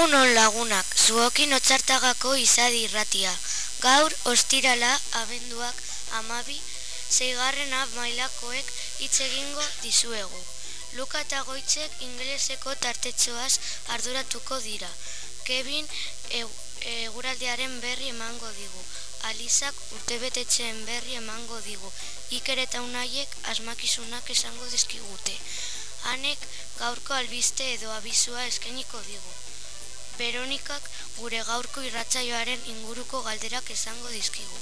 Egun on lagunak, zuokin otzartagako izadi irratia. Gaur, ostirala, abenduak, amabi, zeigarrena mailakoek hitz egingo dizuegu. Luka eta goitzek ingeleseko tartetxoaz arduratuko dira. Kevin eguraldiaren berri emango digu. Alizak urtebetetzen berri emango digu. Iker eta unaiek asmakizunak esango dizkigute. Hanek gaurko albiste edo abizua eskainiko digu. Veronikak gure gaurko irratzaioaren inguruko galderak esango dizkigu.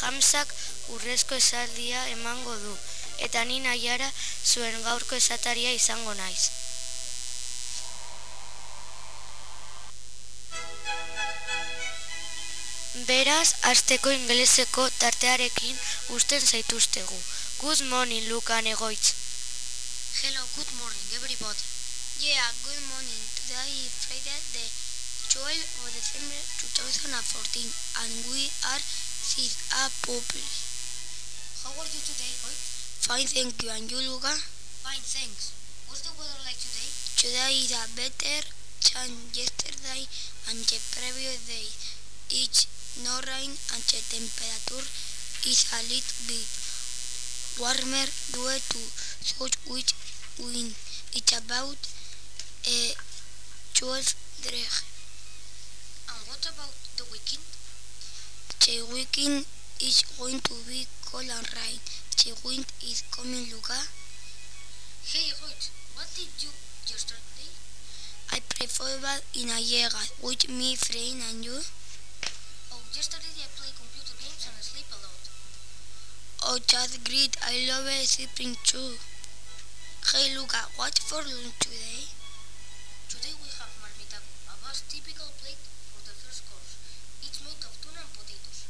Jamsak urrezko esaldia emango du, eta ni nahiara zuen gaurko esataria izango naiz. Beraz, asteko ingeleseko tartearekin usten zaituztegu. Good morning, Luka egoitz. Hello, good morning, everybody. Yeah, good morning. Today 12 of December 2014, and we are six a public. How are you today, Hoyt? Fine, thank you. And you, Luca? Fine, thanks. What's the weather like today? Today is a better than yesterday and the previous day. It's no rain and the temperature is a little bit warmer due to such which wind. It's about a 12 degrees. What about the weekend? The weekend is going to be cold and rain. The wind is coming, Luca. Hey, Hoyt, what did you yesterday? I play football in a yega with me, friend and you. Oh, yesterday I played computer games and I sleep a lot. Oh, that's great. I love sleeping too. Hey, Luca, what for lunch? Today we have marmitaco, a vast typical plate for the first course. It's made of tuna and potatoes.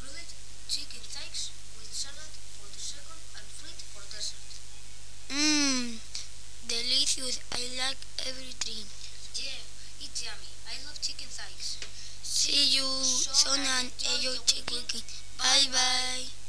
Grilled chicken thighs with salad for the second and fruit for dessert. Mmm, delicious. I like everything. Yeah, it's yummy. I love chicken thighs. See you soon and enjoy the weekend. Bye bye.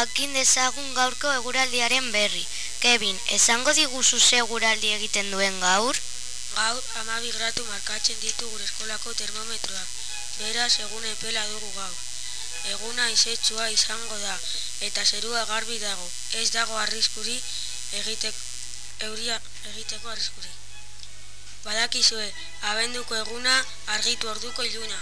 Jakin dezagun gaurko eguraldiaren berri. Kevin, esango diguzu ze eguraldi egiten duen gaur? Gaur, amabi gratu markatzen ditu gure eskolako termometroak. Beraz, egun epela dugu gaur. Eguna izetsua izango da, eta zerua garbi dago. Ez dago arriskuri egitek, euria egiteko arriskuri. Badakizue, abenduko eguna argitu orduko iluna.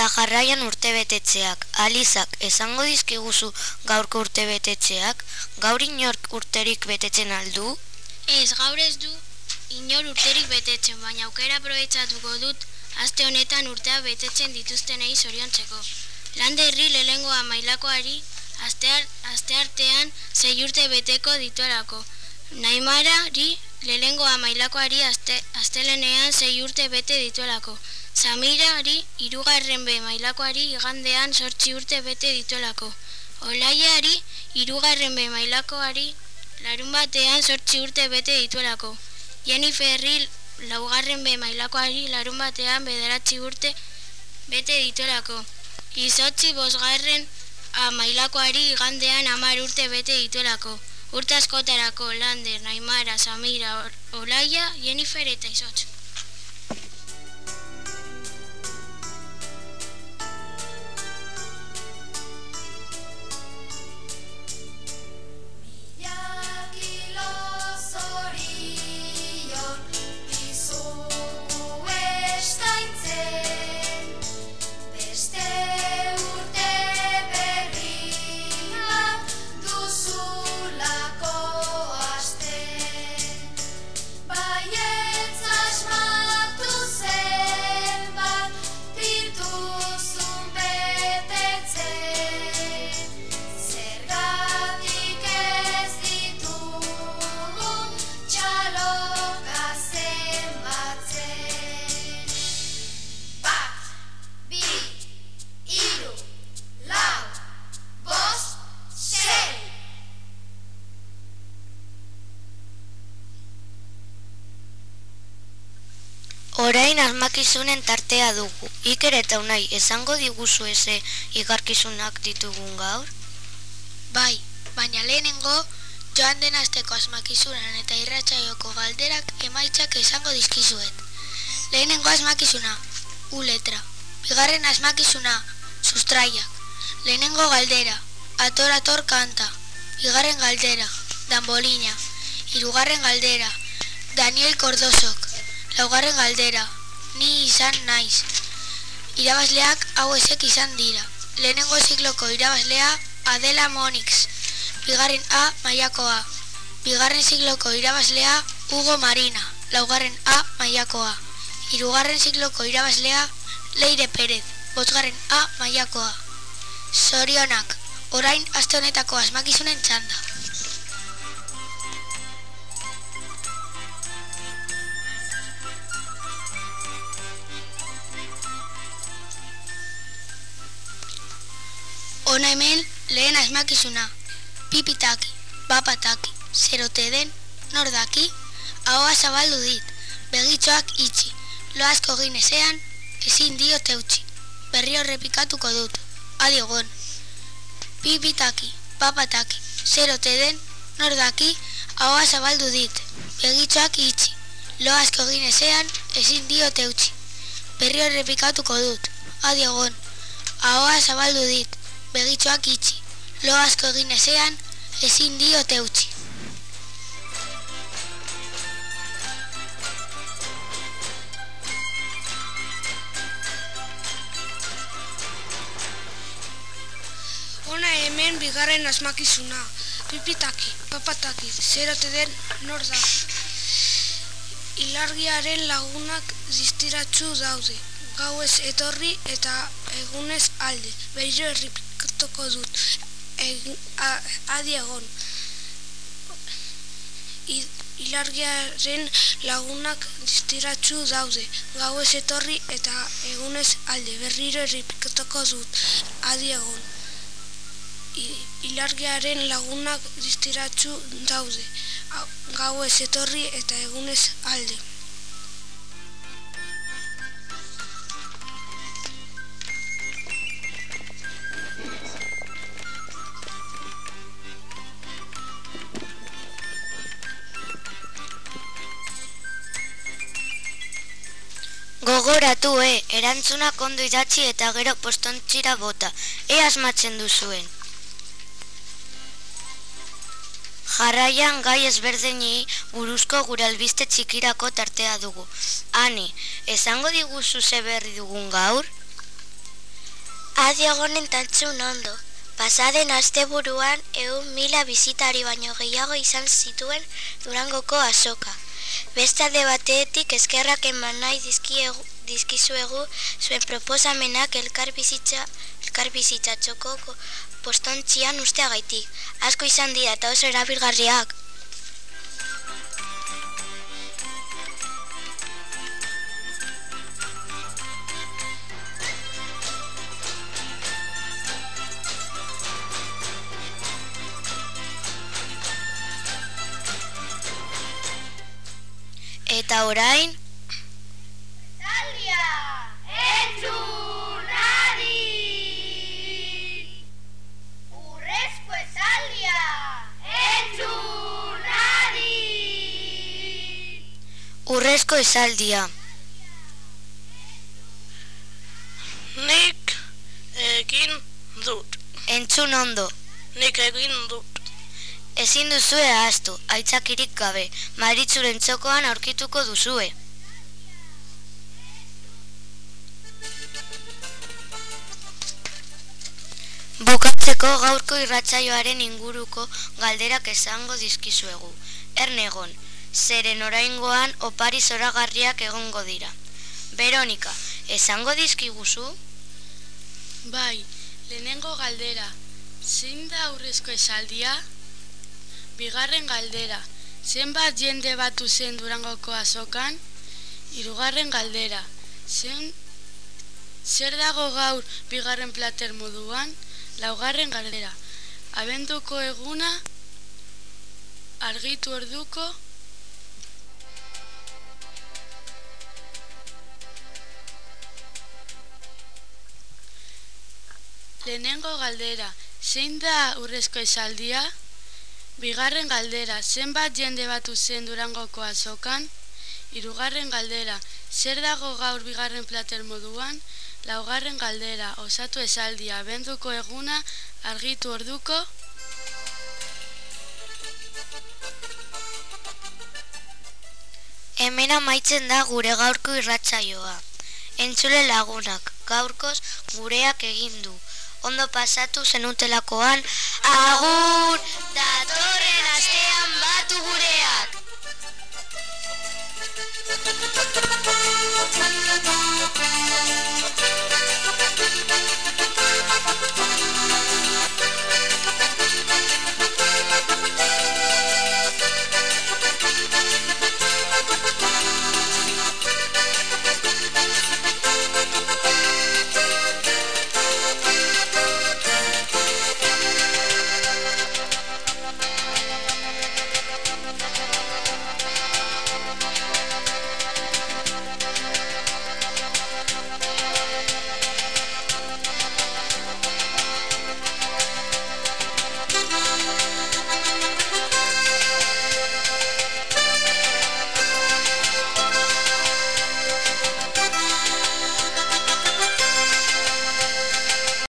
Eta jarraian urtebetetzeak, alizak, esango dizkiguzu gaurko urtebetetzeak, gaur inork urterik betetzen aldu? Ez, gaur ez du inor urterik betetzen, baina aukera aprobetsatuko dut aste honetan urtea betetzen dituztenei zoriontzeko. Lande herri lehengoa mailakoari astear, aste artean zei urte beteko dituelako. Naimarari lehengoa mailakoari aste, astelenean zei urte bete dituelako. Samirari irugarren be mailakoari igandean sortzi urte bete dituelako. Olaiari irugarren be mailakoari larun batean sortzi urte bete dituelako. Jenniferri laugarren be mailakoari larun batean bederatzi urte bete dituelako. Izotzi bosgarren a mailakoari igandean amar urte bete dituelako. Urte askotarako Lander, Naimara, Samira, Olaia, Jennifer eta Izotz. Orain asmakizunen tartea dugu. Iker eta unai, esango diguzu eze igarkizunak ditugun gaur? Bai, baina lehenengo joan den asteko asmakizunan eta irratsaioko galderak emaitzak esango dizkizuet. Lehenengo asmakizuna, u letra. Bigarren asmakizuna, sustraiak. Lehenengo galdera, ator ator kanta. Bigarren galdera, danbolina. Hirugarren galdera, Daniel Cordosok. Laugarren galdera, ni izan naiz. Irabazleak hau esek izan dira. Lehenengo zikloko irabazlea Adela Monix. Bigarren A maiakoa. Bigarren zikloko irabazlea Hugo Marina. Laugarren A maiakoa. Hirugarren zikloko irabazlea Leire Perez. Bosgarren A maiakoa. Zorionak, orain aste honetako asmakizunen txanda. Ona hemen lehen asmakizuna. Pipitaki, bapataki, zerote den, nordaki, ahoa zabaldu dit, begitxoak itxi, lo asko ginezean, ezin dio teutxi. Berrio repikatuko dut, adiogon. Pipitaki, papataki, zerote den, nordaki, ahoa zabaldu dit, begitxoak itxi, lo asko ginezean, ezin dio teutxi. Berrio repikatuko dut, adiogon. Ahoa zabaldu dit, begitxoak itxi, lo asko egin ezean, ezin diote utzi. Ona hemen bigarren asmakizuna, pipitaki, papataki, zerote den nordaki. Ilargiaren lagunak distiratzu daude, gauez etorri eta egunez alde, berriro erripikatuko dut, egin, adi egon. Ilargiaren lagunak distiratzu daude, gauez etorri eta egunez alde, berriro erripikatuko dut, adi egon. Ilargiaren lagunak distiratzu daude, gauez etorri eta egunez alde. Erantzunak ondo idatzi eta gero postontzira bota. E asmatzen duzuen. Jarraian gai ezberdini buruzko gure albiste txikirako tartea dugu. Ani, esango diguzu ze berri dugun gaur? Adi egonen tantzun ondo. Pasaden asteburuan egun mila bizitari baino gehiago izan zituen durangoko azoka. Beste alde batetik eskerrak eman nahi dizkiegu, dizkizuegu zuen proposamenak elkar bizitza, elkar bizitza txokoko postontzian usteagaitik. Asko izan dira eta oso erabilgarriak. Eta orain, urrezko esaldia. Nik egin dut, Entzun ondo. nik egin dut. Ezin duzue ahaztu, aitzakirik gabe, maritzuren txokoan aurkituko duzue. Bukatzeko gaurko irratsaioaren inguruko galderak esango dizkizuegu. Ernegon, zeren oraingoan opari zoragarriak egongo dira. Veronika, esango dizkiguzu? Bai, lehenengo galdera, zein da aurrezko esaldia? Bigarren galdera, zenbat jende batu zen durangoko azokan? Hirugarren galdera, zen, zer dago gaur bigarren plater moduan? Laugarren galdera, abenduko eguna, argitu orduko, Lehenengo galdera, zein da urrezko esaldia? Bigarren galdera, zenbat jende batu zen durangoko azokan? Hirugarren galdera, zer dago gaur bigarren plater moduan? Laugarren galdera, osatu esaldia, benduko eguna, argitu orduko? Hemen amaitzen da gure gaurko irratsaioa. Entzule lagunak, gaurkoz gureak egin du. Ondo pasatu zenutelakoan, agur, datorren astean batu gureak.